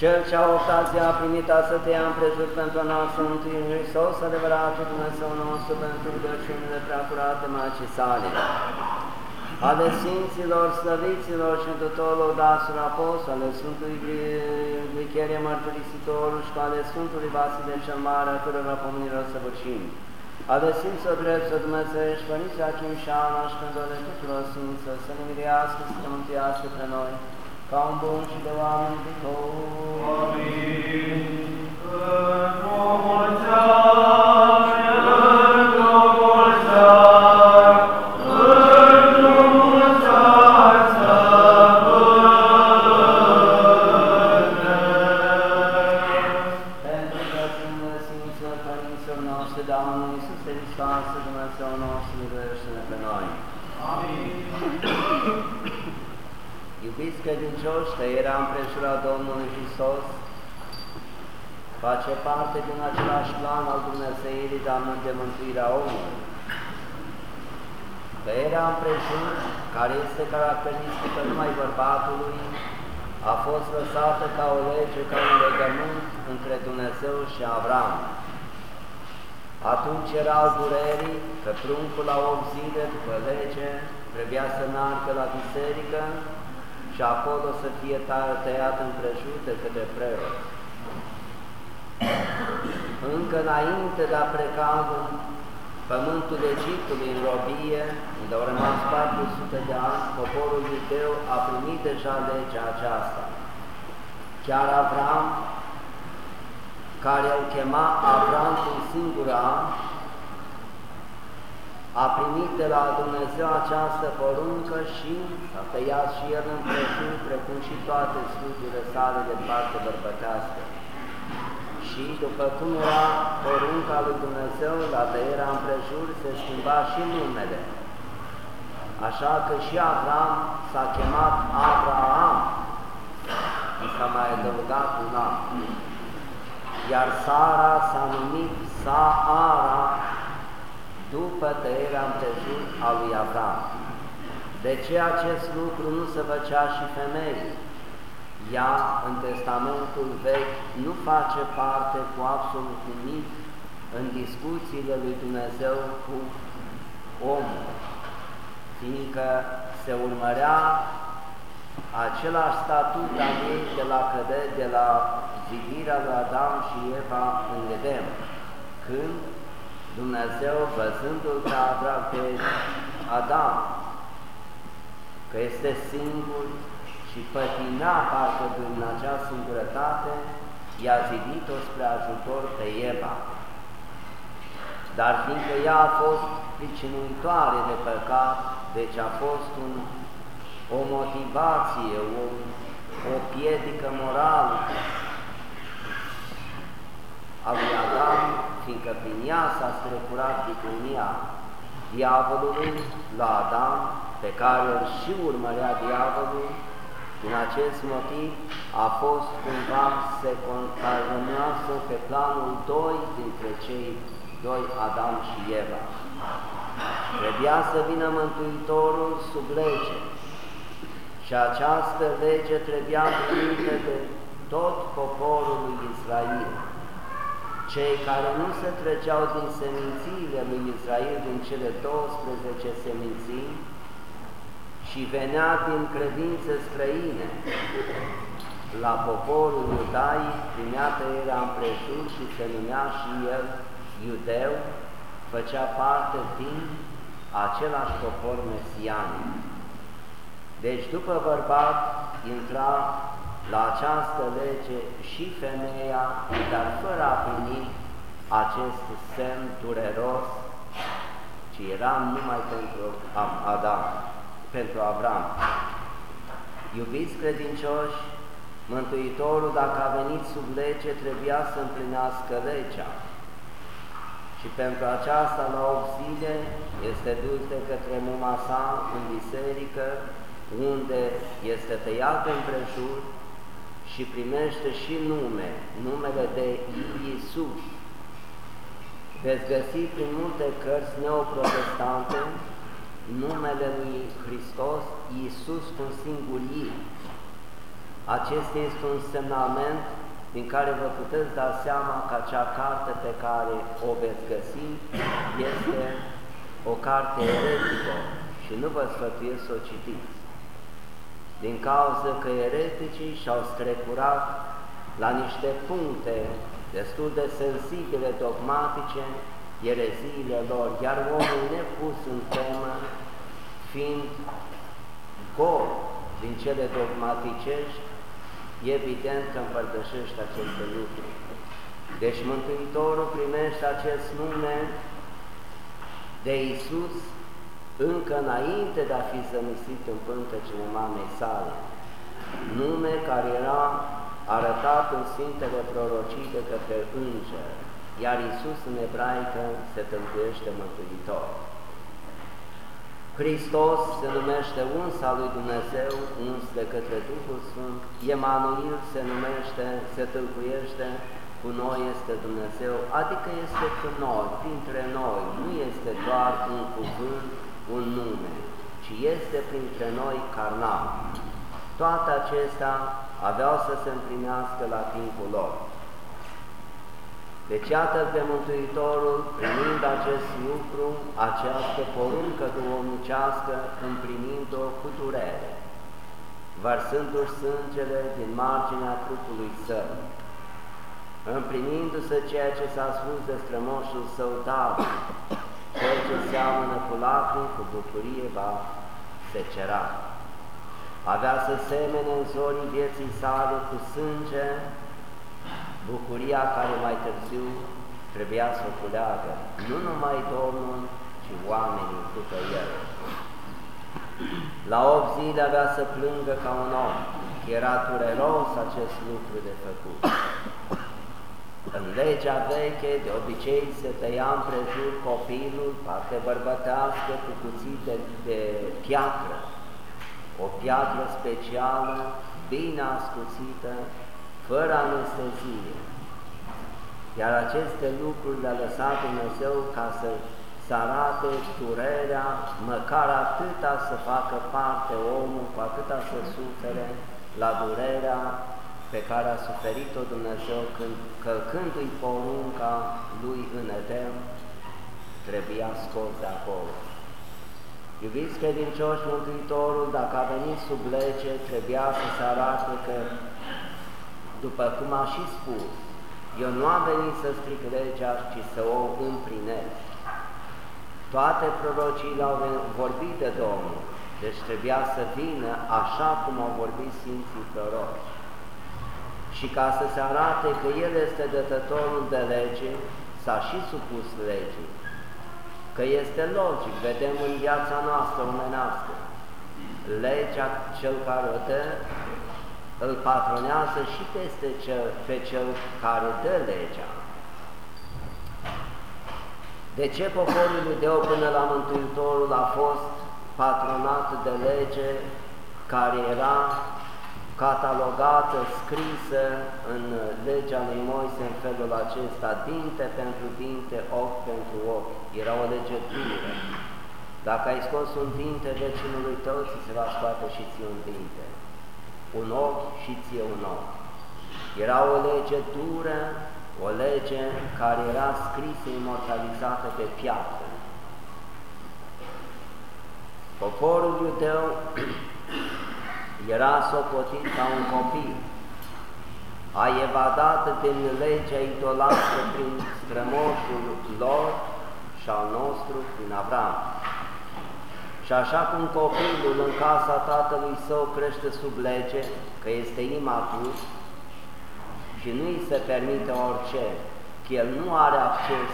Cel ce a optat zi a primit a să te ia împrejur pentru a noastră mântuire Hristos, adevăratul Dumnezeu nostru pentru rugăciunile preacurate Macii sale. Ale Sfinților, Slăviților și tuturor laudaților apostol, ale Sfântului Glicherie Mărturisitorul și ale Sfântului Vasile cel Mare, a cărora pomenilor săvârșim. Ale Sfinților Drept să Dumnezeiești, Părinții Achim și Ana și Cândole tuturor Sfinților, să ne mirească, să ne mântuiască pe noi, ca un bun și de oameni viitor. Amin. Într-o credincioși, tăierea împrejurat Domnului Hristos face parte din același plan al Dumnezeirii de mântuirea omului. Tăierea împrejur, care este caracteristică numai bărbatului, a fost lăsată ca o lege, ca un legământ între Dumnezeu și Avram. Atunci era al durerii că pruncul la 8 zile după lege trebuia să meargă la biserică și acolo să fie tăiat împrejur de către preot. Încă înainte de a pleca în pământul Egiptului în robie, unde au rămas 400 de ani, poporul iudeu a primit deja legea aceasta. Chiar Avram, care îl chema Avram un singur an, a primit de la Dumnezeu această poruncă și a tăiat și el împrejur, precum și toate slugurile sale de parte bărbătească. Și după cum era porunca lui Dumnezeu, la tăierea împrejur se schimba și numele. Așa că și Avram s-a chemat Abraham, și s-a mai adăugat un an. Iar Sara s-a numit Saara, după tăierea împrejur a lui Avram. De ce acest lucru nu se făcea și femeii? Ea, în Testamentul Vechi, nu face parte cu absolut nimic în discuțiile lui Dumnezeu cu omul, fiindcă se urmărea același statut al ei de la, căde, de la zidirea lui Adam și Eva în Edem, când Dumnezeu, văzându-l pe, pe Adam, că este singur și pătina parcă din acea singurătate, i-a zidit-o spre ajutor pe Eva. Dar fiindcă ea a fost pricinuitoare de păcat, deci a fost un, o motivație, o, o piedică morală a lui Adam, fiindcă prin ea s-a strecurat viclenia diavolului la Adam, pe care îl și urmărea diavolul, din acest motiv a fost cumva secundarioasă pe planul doi dintre cei doi, Adam și Eva. Trebuia să vină Mântuitorul sub lege și această lege trebuia împlinită de tot poporul lui Israel. Cei care nu se treceau din semințiile lui Israel, din cele 12 seminții, și venea din credințe străine la poporul iudaic, primea tăierea împrejur și se numea și el iudeu, făcea parte din același popor mesianic. Deci după bărbat intra la această lege și femeia, dar fără a primi acest semn dureros, ci era numai pentru Adam, pentru Avram. Iubiți credincioși, Mântuitorul, dacă a venit sub lege, trebuia să împlinească legea. Și pentru aceasta, la 8 zile, este dus de către muma sa în biserică, unde este tăiat împrejur și primește și nume, numele de Iisus. Veți găsi prin multe cărți neoprotestante numele lui Hristos, Iisus cu singur I. acesta este un semnament din care vă puteți da seama că acea carte pe care o veți găsi este o carte eretică și nu vă sfătuiesc să o citiți. Din cauza că ereticii și-au strecurat la niște puncte destul de sensibile, dogmatice, ereziile lor, iar omul nepus în temă, fiind gol din cele dogmaticești, evident că împărtășește aceste lucruri. Deci Mântuitorul primește acest nume de Isus încă înainte de a fi zămisit în pântecele mamei sale, nume care era arătat în Sfintele Prorocii de către înger, iar Isus în ebraică se tântuiește Mântuitor. Hristos se numește unsa lui Dumnezeu, uns de către Duhul Sfânt, Emanuel se numește, se tâlcuiește, cu noi este Dumnezeu, adică este cu noi, printre noi, nu este doar un cuvânt, un nume, ci este printre noi carnal. Toate acestea aveau să se împlinească la timpul lor. Deci iată pe Mântuitorul, primind acest lucru, această poruncă duomnicească, împlinind-o cu durere, vărsându-și sângele din marginea trupului său, împlinindu-se ceea ce s-a spus de strămoșul său David, ceea ce seamănă cu lacrimi, cu bucurie va secera. Avea să semene în zorii vieții sale cu sânge, bucuria care mai târziu trebuia să o culeagă, nu numai Domnul, ci oamenii după el. La 8 zile avea să plângă ca un om, era dureros acest lucru de făcut. În legea veche, de obicei, se tăia împrejur copilul, parte bărbătească, cu cuțit de, de piatră, o piatră specială, bine ascuțită, fără anestezie. Iar aceste lucruri le-a lăsat Dumnezeu ca să să arate durerea, măcar atâta să facă parte omul, cu atâta să sufere la durerea pe care a suferit-o Dumnezeu când, călcându-i porunca lui în Edem, trebuia scos de acolo. Iubiți credincioși, Mântuitorul, dacă a venit sub lege, trebuia să se arate că, după cum a și spus, eu nu am venit să stric legea, ci să o împlinesc. Toate prorociile au vorbit de Domnul, deci trebuia să vină așa cum au vorbit Sfinții proroci. Și ca să se arate că El este dătătorul de lege, s-a și supus legii. Că este logic, vedem în viața noastră omenească, legea cel care o dă, îl patronează și peste cel, pe cel care dă legea. De ce poporul iudeu până la Mântuitorul a fost patronat de lege care era catalogată, scrisă în legea lui Moise în felul acesta, dinte pentru dinte, ochi pentru ochi. Era o lege dură. Dacă ai scos un dinte vecinului tău, ți se va scoate și ție un dinte. Un ochi și ție un ochi. Era o lege dură, o lege care era scrisă, imortalizată pe piatră. Poporul iudeu era socotit ca un copil, a evadat din legea idolatră prin strămoșul lor și al nostru prin Avram. Și așa cum copilul în casa tatălui său crește sub lege, că este imatur, și nu îi se permite orice, că el nu are acces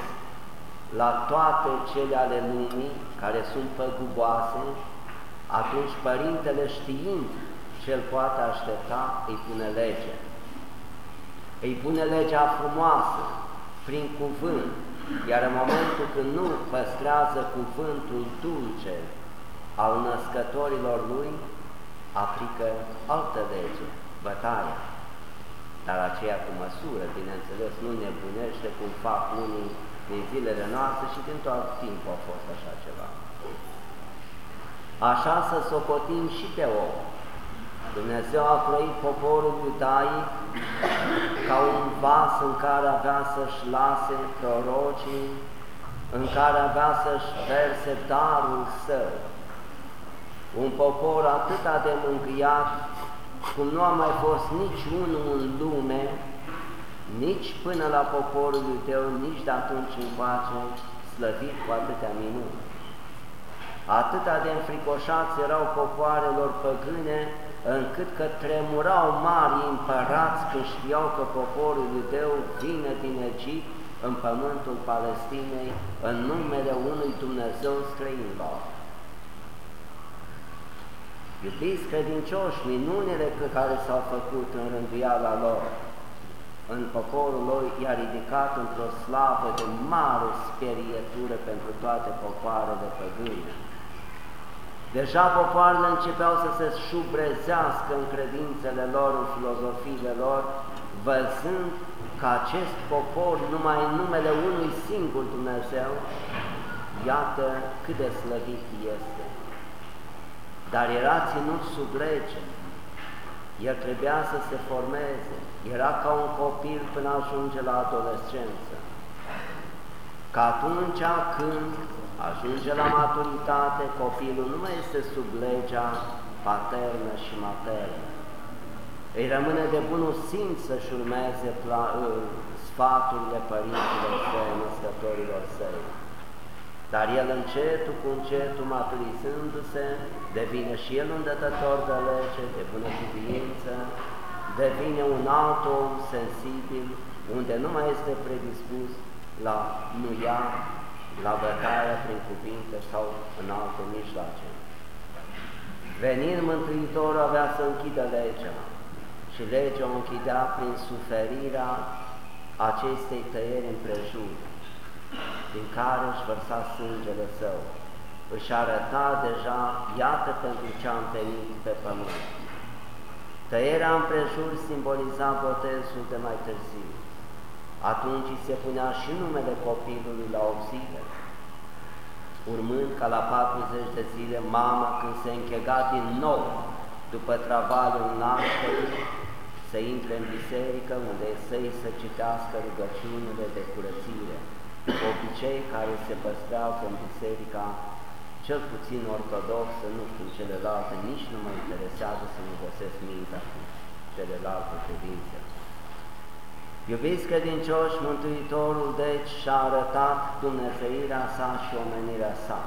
la toate cele ale lumii care sunt păguboase, atunci părintele știind ce el poate aștepta, îi pune lege. Îi pune legea frumoasă, prin cuvânt, iar în momentul când nu păstrează cuvântul dulce al născătorilor lui, aplică altă lege, bătaia dar aceea cu măsură, bineînțeles, nu nebunește cum fac unii din zilele noastre și din tot timpul a fost așa ceva. Așa să socotim și pe om. Dumnezeu a croit poporul iudaic ca un vas în care avea să-și lase prorocii, în care avea să-și verse darul său. Un popor atât de mângâiat, cum nu a mai fost nici unul în lume, nici până la poporul iudeu, nici de atunci încoace, slăvit cu atâtea minuni. Atâta de înfricoșați erau popoarelor păgâne, încât că tremurau mari împărați când știau că poporul iudeu vine din Egipt în pământul Palestinei în numele unui Dumnezeu străinilor. Iubiți credincioși, minunile pe care s-au făcut în rânduiala lor, în poporul lor i-a ridicat într-o slavă de mare sperietură pentru toate popoarele păgâne. Deja popoarele începeau să se șubrezească în credințele lor, în filozofiile lor, văzând că acest popor, numai în numele unui singur Dumnezeu, iată cât de slăvit este. Dar era ținut sub lege, el trebuia să se formeze, era ca un copil până ajunge la adolescență. Că atunci când ajunge la maturitate, copilul nu mai este sub legea paternă și maternă. Îi rămâne de bunul simț să-și urmeze sfaturile părinților săi, născătorilor săi. Dar el încetul cu încetul, maturizându-se, devine și el un dătător de lege, de bună cuviință, devine un alt om sensibil, unde nu mai este predispus la nuia, la bătaia prin cuvinte sau în alte mijloace. Venind Mântuitorul avea să închidă legea și legea o închidea prin suferirea acestei tăieri împrejur, din care își vărsa sângele său, își arăta deja, iată pentru ce am venit pe pământ. Tăierea împrejur simboliza botezul de mai târziu. Atunci se punea și numele copilului la 8 zile, urmând ca la 40 de zile mama când se închega din nou după travaliul nașterii, să intre în biserică unde să-i să citească rugăciunile de curățire, obicei care se păstrează în biserica cel puțin ortodoxă, nu știu celelalte, nici nu mă interesează să nu găsesc mintea cu celelalte credințe. Iubiți credincioși, Mântuitorul deci și-a arătat Dumnezeirea sa și omenirea sa.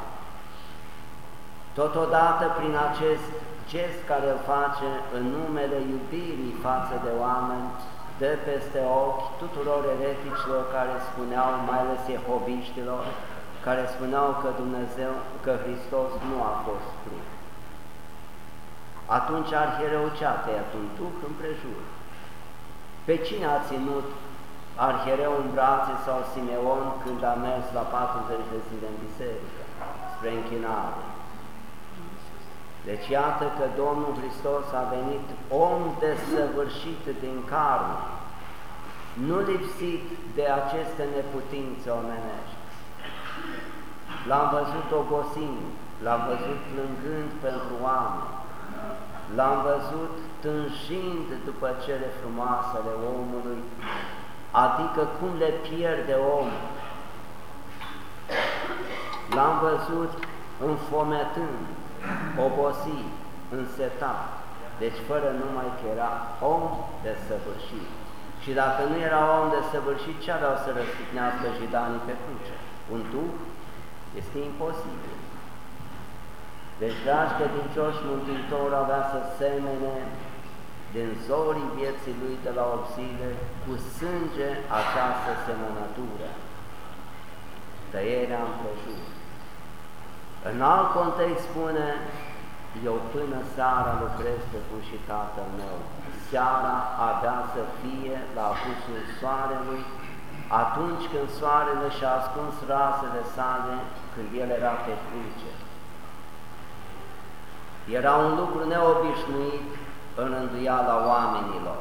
Totodată prin acest gest care îl face în numele iubirii față de oameni, dă peste ochi tuturor ereticilor care spuneau, mai ales jehoviștilor, care spuneau că Dumnezeu, că Hristos nu a fost trup. Atunci arhiereu ce a tăiat un duh împrejur. Pe cine a ținut arhiereu în brațe sau Simeon când a mers la 40 de zile în biserică, spre închinare? Deci iată că Domnul Hristos a venit om desăvârșit din carne, nu lipsit de aceste neputințe omenești. L-am văzut obosind, l-am văzut plângând pentru oameni, l-am văzut tânjind după cele frumoase ale omului, adică cum le pierde omul. L-am văzut înfometând, obosit, însetat, deci fără numai că era om de săvârșit. Și dacă nu era om de săvârșit, ce aveau să răstignească jidanii pe cruce? Un duh? Este imposibil. Deci, dragi credincioși, Mântuitorul avea să semene din zorii vieții lui de la obzile cu sânge această semănătură, tăierea împrejur. În alt context spune, eu până seara lucrez pe și tatăl meu. Seara avea să fie la apusul soarelui, atunci când soarele și-a ascuns rasele sale, când el era pe cruce. Era un lucru neobișnuit în înduiala oamenilor,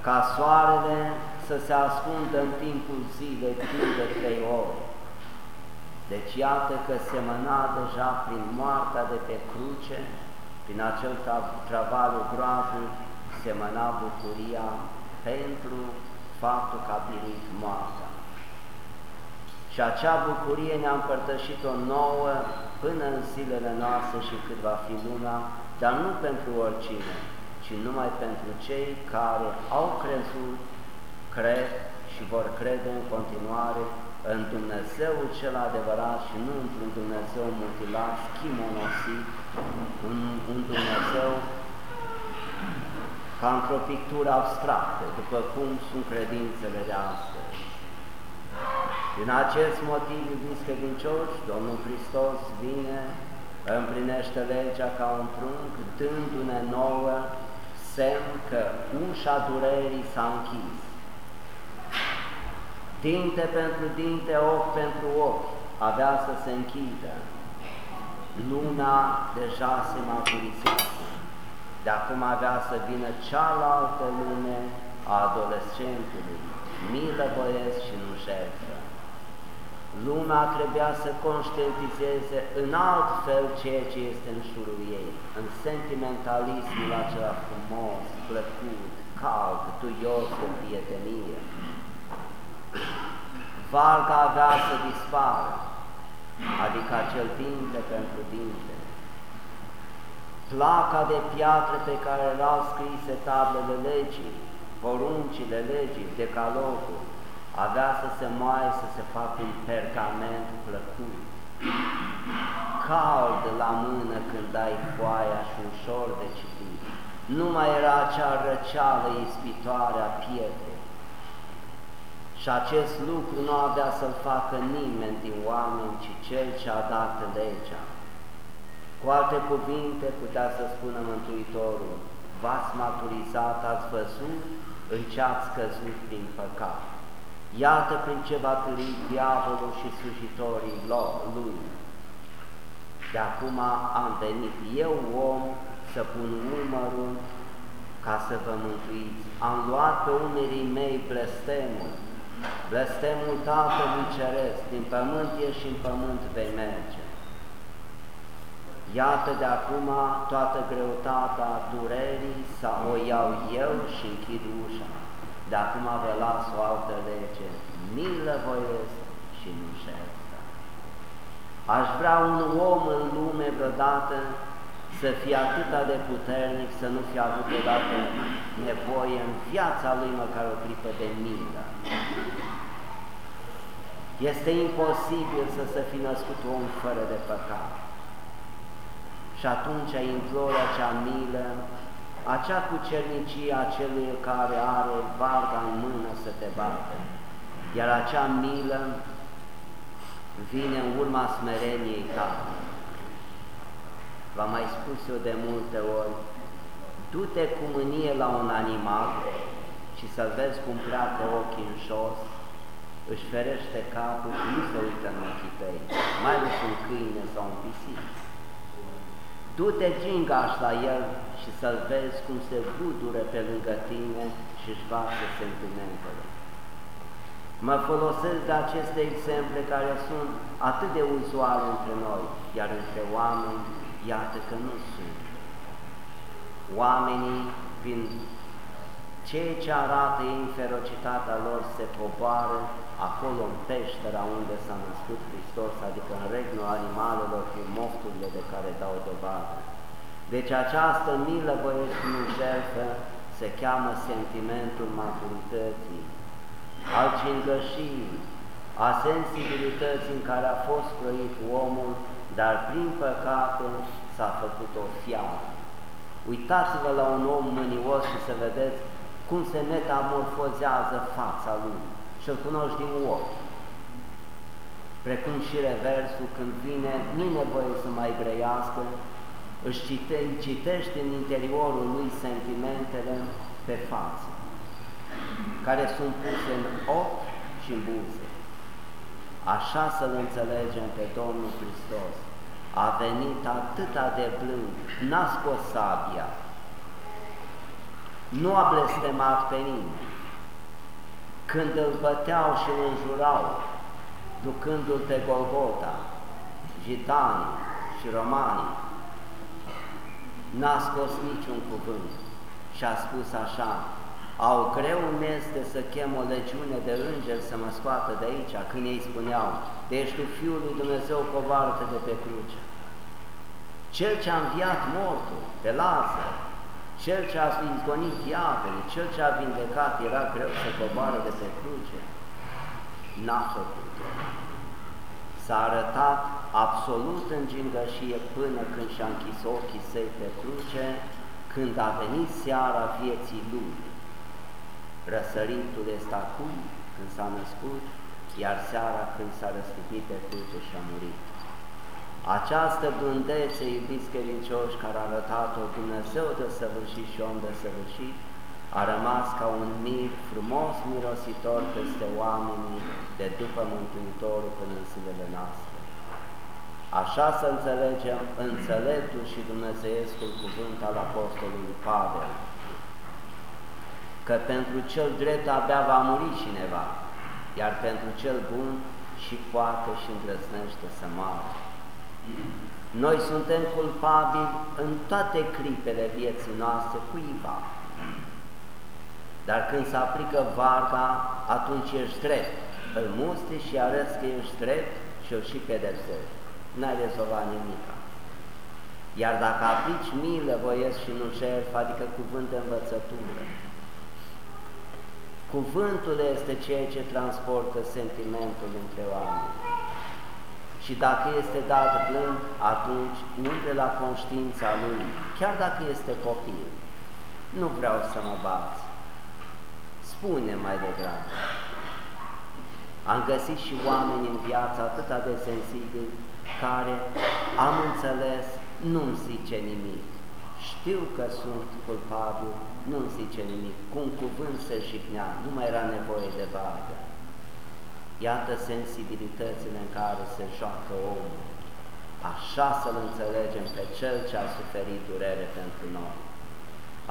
ca soarele să se ascundă în timpul zilei timp de trei ore. Deci iată că semăna deja prin moartea de pe cruce Prin acel travaliu groaznic semăna bucuria pentru faptul că a biruit moartea. Și acea bucurie ne-a împărtășit-o nouă până în zilele noastre și cât va fi luna, dar nu pentru oricine, ci numai pentru cei care au crezut, cred și vor crede în continuare în Dumnezeu cel adevărat și nu într-un Dumnezeu mutilat, schimonosit, un, un Dumnezeu ca într-o pictură abstractă, după cum sunt credințele de astăzi. Din acest motiv, iubiți credincioși, Domnul Hristos vine, împlinește legea ca un prunc, dându-ne nouă semn că ușa durerii s-a închis. Dinte pentru dinte, ochi pentru ochi, avea să se închidă. Luna deja se maturizează. De acum avea să vină cealaltă lume a adolescentului, milă voiesc și nu jertfă. Lumea trebuia să conștientizeze în alt fel ceea ce este în șurul ei, în sentimentalismul acela frumos, plăcut, cald, duios de prietenie. Valga avea să dispară, adică acel dinte pentru dinte. Placa de piatră pe care erau scrise tablele legii, poruncile legii, decalogul, avea să se moaie să se facă un pergament plăcut, cald la mână când dai foaia și ușor de citit. Nu mai era acea răceală ispitoare a pietrei. Și acest lucru nu avea să-l facă nimeni din oameni, ci cel ce a dat legea. Cu alte cuvinte putea să spună Mântuitorul, v-ați maturizat, ați văzut în ce ați căzut prin păcat. Iată prin ce va târi diavolul și slujitorii lui. De acum am venit eu, om, să pun umărul ca să vă mântuiți. Am luat pe umerii mei blestemul, blestemul Tatălui Ceresc, din pământ ești și în pământ vei merge. Iată de acum toată greutatea durerii să o iau eu și închid ușa. De acum vă las o altă lege, milă voiesc și nu șertă. Aș vrea un om în lume vreodată să fie atât de puternic, să nu fie avut odată nevoie în viața lui măcar o clipă de milă. Este imposibil să se fi născut om fără de păcat. Și atunci imploră acea milă acea cucernicie a celui care are varga în mână să te bată, iar acea milă vine în urma smereniei tale. V-am mai spus eu de multe ori, du-te cu mânie la un animal și să vezi cum pleacă ochii în jos, își ferește capul și nu se uită în ochii tăi, mai ales un câine sau un pisic. Du-te gingaș la el și să-l vezi cum se budură pe lângă tine și își varsă sentimentele. Mă folosesc de aceste exemple care sunt atât de uzuale între noi, iar între oameni, iată că nu sunt. Oamenii, prin ceea ce arată ei în ferocitatea lor, se coboară acolo în peștera unde s-a născut Hristos, adică în regnul animalelor prin mofturile de care dau dovadă. Deci această milă voiești jertfă se cheamă sentimentul maturității, al cingășii, a sensibilității în care a fost croit omul, dar prin păcate s-a făcut o fiară. Uitați-vă la un om mânios și să vedeți cum se metamorfozează fața lui și-l cunoști din ochi. Precum și reversul, când vine, nu nevoie să mai grăiască, își cite, citește în interiorul lui sentimentele pe față, care sunt puse în ochi și în buze. Așa să-L înțelegem pe Domnul Hristos. A venit atâta de blând, n-a scos sabia, nu a blestemat pe nimeni. Când îl băteau și îl înjurau, ducându-l pe Golgota, gitanii și romanii, n-a scos niciun cuvânt și a spus așa, au greu este să chem o legiune de îngeri să mă scoată de aici, când ei spuneau, deci tu Fiul lui Dumnezeu coboară de pe cruce. Cel ce a înviat mortul, pe Lazar, cel ce a izgonit diavolul, cel ce a vindecat, era greu să coboară de pe cruce. N-a făcut. S-a arătat absolut în gingășie până când și-a închis ochii săi pe cruce, când a venit seara vieții lui. Răsăritul este acum, când s-a născut, iar seara când s-a răstupit pe cruce și a murit. Această blândețe, iubiți credincioși, care a arătat-o Dumnezeu de săvârșit și om de săvârșit, a rămas ca un mir frumos mirositor peste oamenii de după Mântuitorul până în zilele noastre. Așa să înțelegem înțeleptul și dumnezeiescul cuvânt al Apostolului Pavel, că pentru cel drept abia va muri cineva, iar pentru cel bun și poate și îndrăznește să moară. Noi suntem culpabili în toate clipele vieții noastre cuiva. Dar când se aplică varga, atunci ești drept. Îl musti și arăți că ești drept și îl și pedepsești. N-ai rezolvat nimic. Iar dacă aplici milă, voiesc și nu șerf, adică cuvânt de învățătură, cuvântul este ceea ce transportă sentimentul între oameni. Și dacă este dat blând, atunci umple la conștiința lui, chiar dacă este copil. Nu vreau să mă bați. Spune mai degrabă. Am găsit și oameni în viață atât de sensibili care am înțeles, nu-mi zice nimic. Știu că sunt culpabil, nu-mi zice nimic. Cu un cuvânt se jignea, nu mai era nevoie de vargă. Iată sensibilitățile în care se joacă omul. Așa să-L înțelegem pe Cel ce a suferit durere pentru noi.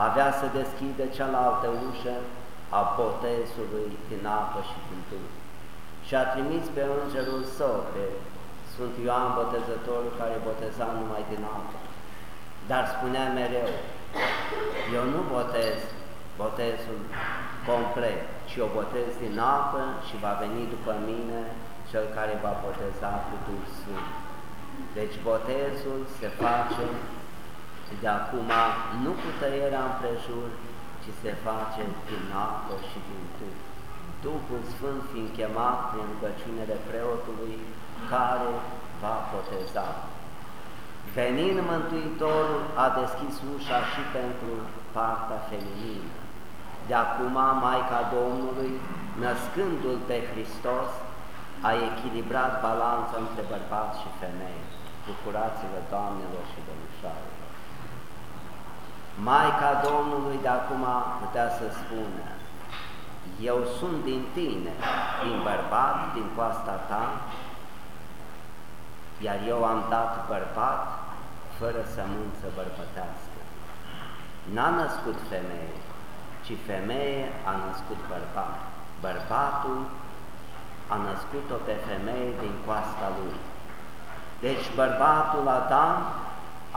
Avea să deschide cealaltă ușă a botezului din apă și din duh. Și a trimis pe îngerul său, pe Sfânt Ioan Botezătorul, care boteza numai din apă. Dar spunea mereu, eu nu botez botezul complet, ci o botez din apă și va veni după mine cel care va boteza cu Duh Sfânt. Deci botezul se face de acum nu cu tăierea împrejur, ci se face din apă și din Duh. Duhul Sfânt fiind chemat prin rugăciunile preotului care va boteza. Venind Mântuitorul a deschis ușa și pentru partea feminină. De acum Maica Domnului, născându-L pe Hristos, a echilibrat balanța între bărbați și femei. Bucurați-vă, Doamnelor și Domnișoarelor! Maica Domnului de acum putea să spună, eu sunt din tine, din bărbat, din coasta ta, iar eu am dat bărbat fără sămânță bărbătească. N-a născut femeie, ci femeie a născut bărbat. Bărbatul a născut-o pe femeie din coasta lui. Deci bărbatul Adam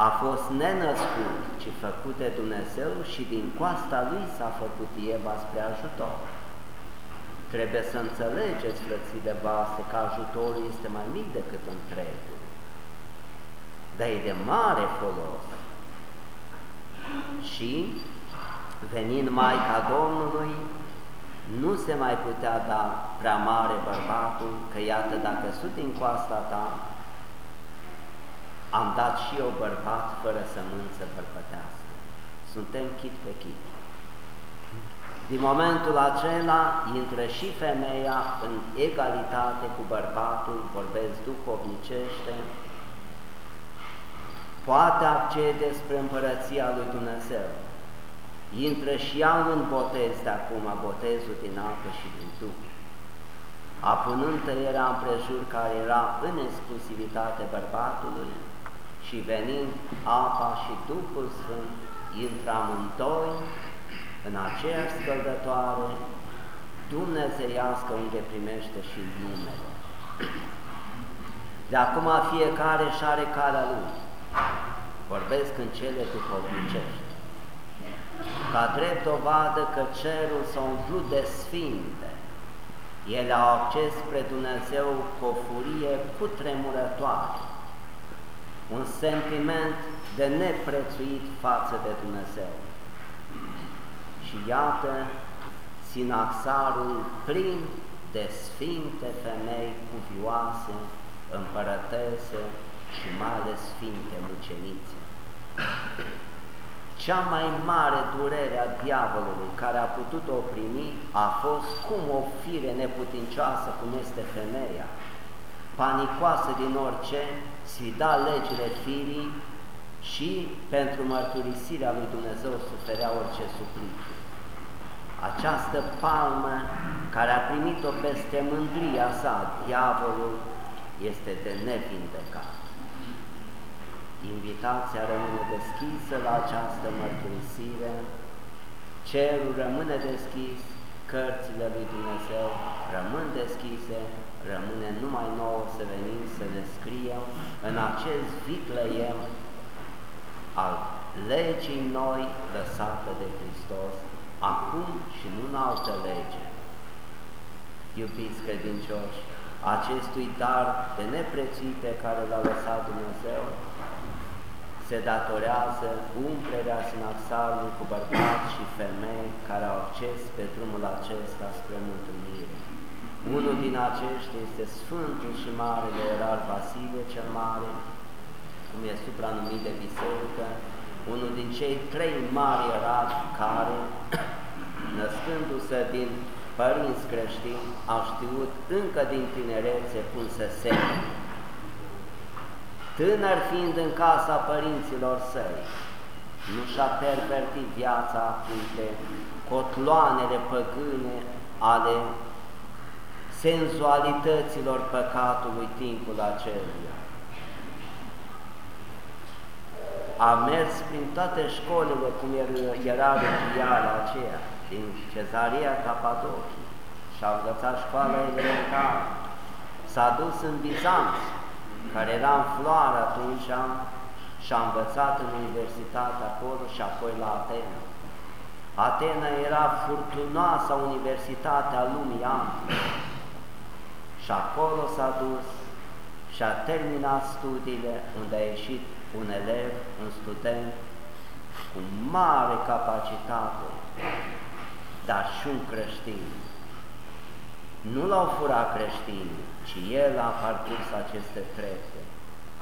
a fost nenăscut, ci făcut de Dumnezeu și din coasta lui s-a făcut Eva spre ajutor. Trebuie să înțelegeți, frății de voastre, că ajutorul este mai mic decât întregul, dar e de mare folos. Și venind Maica Domnului, nu se mai putea da prea mare bărbatul, că iată, dacă sunt din coasta ta, am dat și eu bărbat fără sămânță bărbătească. Suntem chit pe chit. Din momentul acela intră și femeia în egalitate cu bărbatul, vorbesc duhovnicește, poate accede spre împărăția lui Dumnezeu intră și ea în botez de acum, botezul din apă și din Duh. Apunând tăierea împrejur care era în exclusivitate bărbatului și venind apa și Duhul Sfânt, intră amântoi în aceeași scăldătoare dumnezeiască unde primește și numele. De acum fiecare și are calea lui. vorbesc în cele duhovnicești, ca drept dovadă că cerul s-a umplut de sfinte, ele au acces spre Dumnezeu cu o furie cutremurătoare, un sentiment de neprețuit față de Dumnezeu. Și iată, Sinaxarul plin de sfinte femei cuvioase, împărătese și mai ales sfinte mucenițe. Cea mai mare durere a diavolului care a putut o primi a fost cum o fire neputincioasă cum este femeia, panicoasă din orice, sfida legile firii și pentru mărturisirea lui Dumnezeu suferea orice supliciu. Această palmă care a primit-o peste mândria sa, diavolul, este de nevindecat. Invitația rămâne deschisă la această mărturisire, cerul rămâne deschis, cărțile lui Dumnezeu rămân deschise, rămâne numai nouă să venim să le scriem în acest viclăiem al legii noi lăsată de Hristos, acum și nu în altă lege. Iubiți credincioși, acestui dar de neprețuit pe care l-a lăsat Dumnezeu, se datorează umplerea sinaxarului cu bărbați și femei care au acces pe drumul acesta spre mântuire. Unul din aceștia este Sfântul și Marele Erar Vasile cel Mare, cum e supranumit de biserică, unul din cei trei mari erari care, născându-se din părinți creștini, au știut încă din tinerețe cum să se tânăr fiind în casa părinților săi, nu și-a pervertit viața printre cotloanele păgâne ale senzualităților păcatului timpul acelui. A mers prin toate școlile, cum era regiala aceea, din Cezaria Capadochii, și-a învățat școala elementară, s-a dus în Bizanț, care era în floare atunci și a învățat în universitate acolo și apoi la Atena. Atena era furtunoasa universitate a lumii antice și acolo s-a dus și a terminat studiile unde a ieșit un elev, un student cu mare capacitate, dar și un creștin. Nu l-au furat creștinii, ci el a parcurs aceste trepte,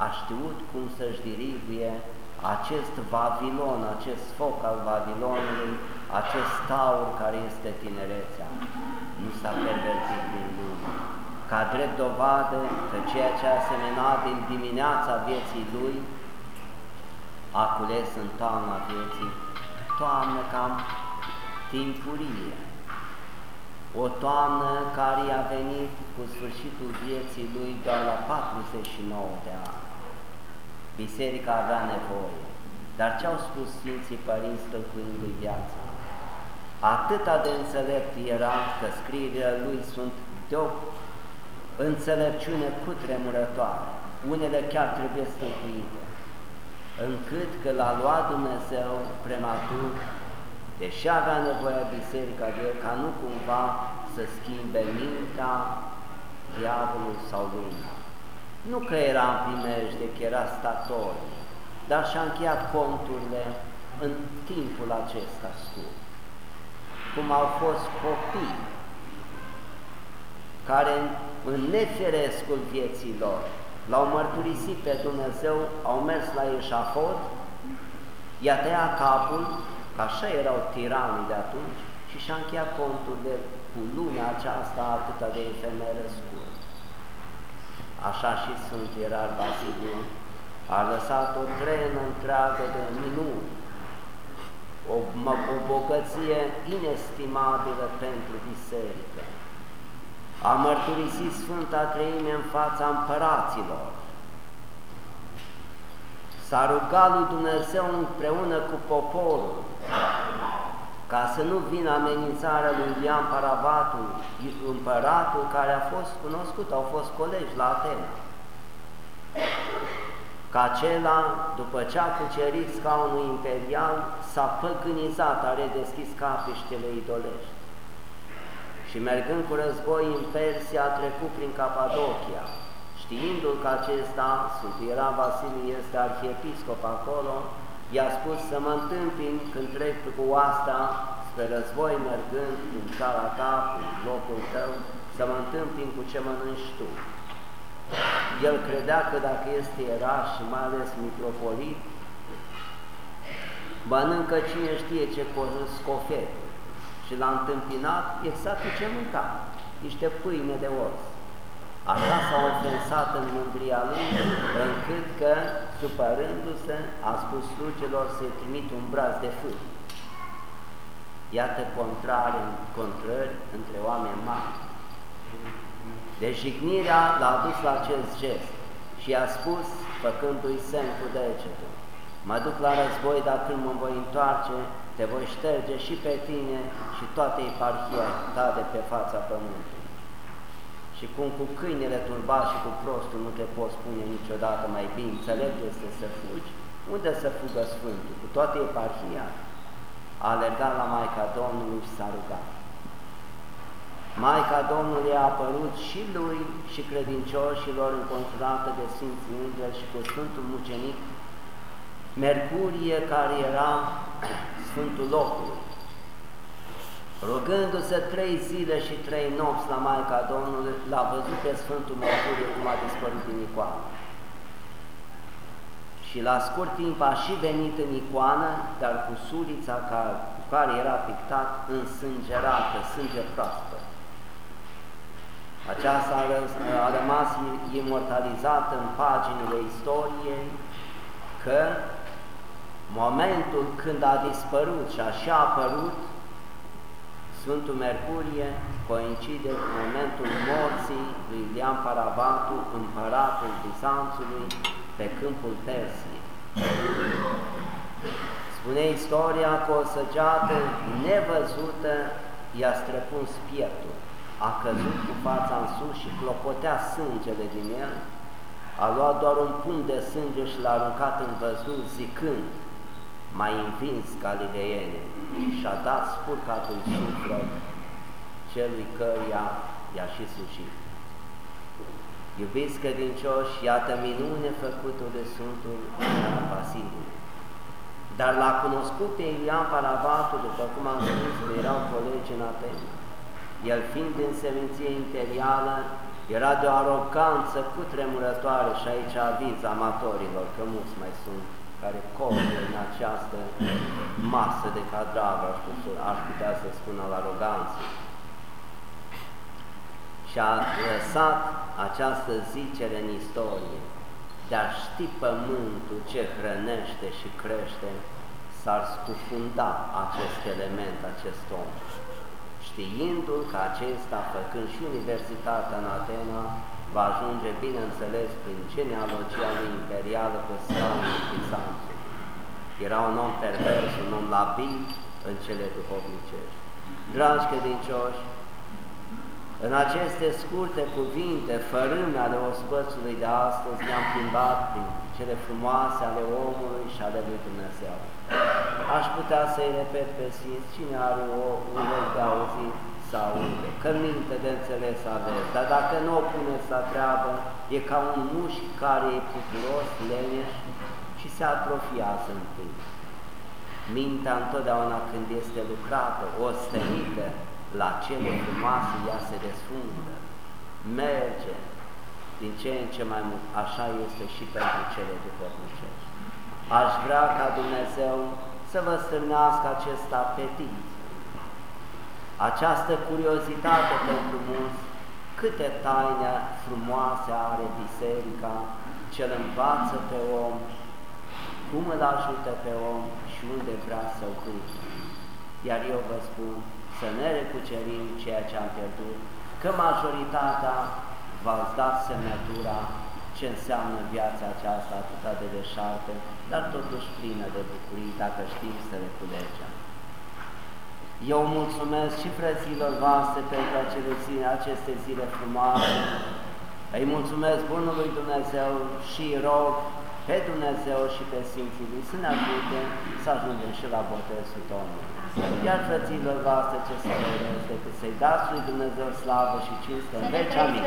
a știut cum să-și diriguie acest Vavilon, acest foc al Vavilonului, acest taur care este tinerețea. Nu s-a pervertit din lume. Ca drept dovadă că ceea ce a semănat din dimineața vieții lui, a cules în toamna vieții, toamnă cam timpurie, o toamnă care i-a venit cu sfârșitul vieții lui doar la 49 de ani. Biserica avea nevoie, dar ce au spus Sfinții Părinți tălcuindu-i viața? Atâta de înțelept era că scrierile lui sunt de o înțelepciune cutremurătoare, unele chiar trebuie stăcuite, încât că l-a luat Dumnezeu prematur deși avea nevoie biserica de el ca nu cumva să schimbe mintea diavolul sau lumea. Nu că era în primejde, că era stator, dar și-a încheiat conturile în timpul acesta scurt. Cum au fost copii care în neferescul vieții lor l-au mărturisit pe Dumnezeu, au mers la eșafod, i-a tăiat capul Că așa erau tiranii de atunci și și-a încheiat de cu lumea aceasta atâta de efemeră scurt. Așa și sunt Ierar Vasiliu a lăsat o trenă întreagă de minuni, o, o bogăție inestimabilă pentru biserică. A mărturisit Sfânta Treime în fața împăraților, S-a rugat lui Dumnezeu împreună cu poporul ca să nu vină amenințarea lui Ilian Paravatul, împăratul care a fost cunoscut, au fost colegi la Atena, că acela, după ce a cucerit scaunul imperial, s-a păgânizat, a redeschis capiștele idolești. Și mergând cu război în Persia, a trecut prin Capadocia, știindu-l că acesta, Sfântul era Vasilie, este arhiepiscop acolo, i-a spus să mă întâmpin când trec cu asta spre război mergând în țara ta, în locul tău, să mă întâmpin cu ce mănânci tu. El credea că dacă este eraș și mai ales mitropolit, mănâncă cine știe ce scofet. Și l-a întâmpinat exact cu ce mânca, niște pâine de ors. Așa s-a ofensat în mândria lui, încât că, supărându-se, a spus slugilor să-i trimit un braț de fân. Iată contrare, contrări între oameni mari. Deci jignirea l-a dus la acest gest și i-a spus, făcându-i semn cu degetul, mă duc la război, dar când mă voi întoarce, te voi șterge și pe tine și toate eparhia ta de pe fața pământului. Și cum cu câinele turbat și cu prostul nu te poți spune niciodată mai bine, înțelept este să fugi, unde să fugă Sfântul? Cu toată eparhia? A alergat la Maica Domnului și s-a rugat. Maica Domnului a apărut și lui și credincioșilor înconjurată de Sfinții Îngeri și cu Sfântul Mucenic Mercurie, care era Sfântul locului. Rugându-se trei zile și trei nopți la Maica Domnului, l-a văzut pe Sfântul Mercurie cum a dispărut din icoană. Și la scurt timp a și venit în icoană, dar cu sulița care, cu care era pictat însângerată, sânge proaspăt. Aceasta a rămas imortalizată în paginile istoriei că momentul când a dispărut și așa a apărut Sfântul Mercurie coincide cu momentul morții lui Ilian Paravatu, împăratul Bizanțului, pe câmpul Persiei. Spune istoria că o săgeată nevăzută i-a străpuns pieptul a căzut cu fața în sus și clopotea sângele din el, a luat doar un punct de sânge și l-a aruncat în văzduh zicând, mai învins galileiene și a dat spurcatul suflet celui căruia i-a și sușit. Iubiți credincioși, iată minune făcută de Sfântul Ioan Vasiliu. Dar l-a cunoscut pe Ilian Paravatu, după cum am spus, că erau colegi în Atena el fiind în seminție imperială, era de o aroganță cutremurătoare și aici aviz amatorilor, că mulți mai sunt care corre în această masă de cadavre, aș, aș putea să spun al aroganței. Și a lăsat această zicere în istorie, de a ști pământul ce hrănește și crește, s-ar scufunda acest element, acest om știindu-l că acesta, făcând și Universitatea în Atena, va ajunge, bineînțeles, prin genealogia lui imperială pe scaunul Bizanțului. Era un om pervers, un om labil în cele duhovnicești. Dragi credincioși, în aceste scurte cuvinte, fărâme ale ospățului de astăzi, ne-am plimbat prin cele frumoase ale omului și ale lui Dumnezeu. Aș putea să-i repet pe Sfinți, cine are o urechi de auzit să aude, că minte de înțeles aveți, dar dacă nu o puneți la treabă, e ca un mușchi care e puturos, leneș și se atrofiază în timp. Mintea întotdeauna când este lucrată, ostenită la cele frumoase, ea se desfundă, merge din ce în ce mai mult. Așa este și pentru cele duhovnicești. Aș vrea ca Dumnezeu să vă strânească acest apetit, această curiozitate pentru mulți, câte taine frumoase are Biserica, ce îl învață pe om, cum îl ajută pe om și unde vrea să-l ducă. Iar eu vă spun să ne recucerim ceea ce am pierdut, că majoritatea v-ați dat semnătura ce înseamnă viața aceasta atâta de deșartă, dar totuși plină de bucurii dacă știm să le culegem. Eu mulțumesc și frăților voastre pentru acele zile, aceste zile frumoase. Îi mulțumesc Bunului Dumnezeu și rog pe Dumnezeu și pe Sfinții Lui să ne ajute să ajungem și la botezul Domnului. Iar frăților voastre ce să vedeți decât să-i dați lui Dumnezeu slavă și cinste în veci. Amin.